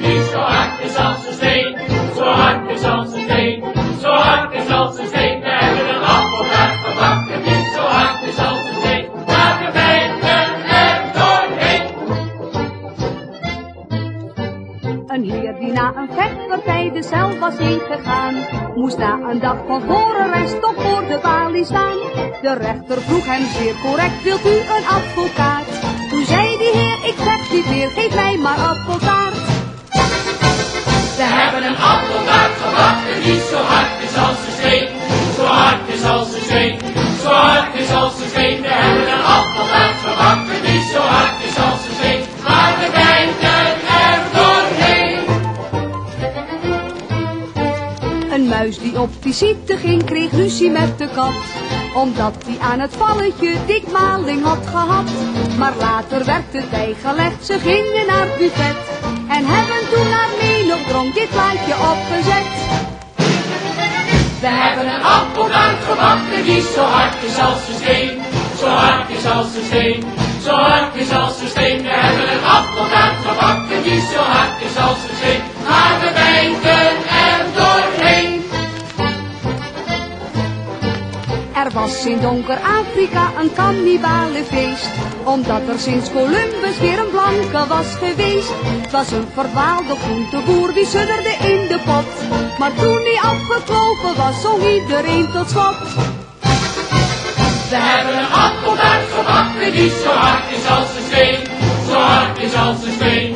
zo hard is als een steen, zo hard is als een steen, zo hard is als een steen. We hebben een advocaat daar niet. zo hard is als een steen, maar we bijten er doorheen. Een heer die na een gek partij de cel was ingegaan, moest na een dag van voren en stok voor de balie staan. De rechter vroeg hem zeer correct, wilt u een advocaat? Toen zei die heer, ik zeg die weer, geef mij maar af. Is als een steen. Zo hard is als een steen. Zo hard is als een steen. We hebben een appeltaart gebakken die zo hard is als een steen. Maar we bijten er doorheen. Een muis die op visite ging, kreeg ruzie met de kat. Omdat hij aan het valletje dikmaling had gehad. Maar later werd het bijgelegd, ze gingen naar het buffet. En hebben toen naar menig dronk dit plaatje opgezet. We hebben een appeltaart gebakken die zo hard is als een steen. Zo hard is als een steen. Zo hard is als een steen. We hebben een appeltaart gebakken die zo hard is als een steen. Maar we bijten er doorheen. Er was in donker Afrika een kannibalenfeest. Omdat er sinds Columbus weer een blanke was geweest. Het was een verdwaalde groenteboer die sudderde in de pot. Maar toen hij afgekloven was, zong iedereen tot schot. We hebben een appeltaart gebakken die zo hard is als een steen. Zo hard is als een steen.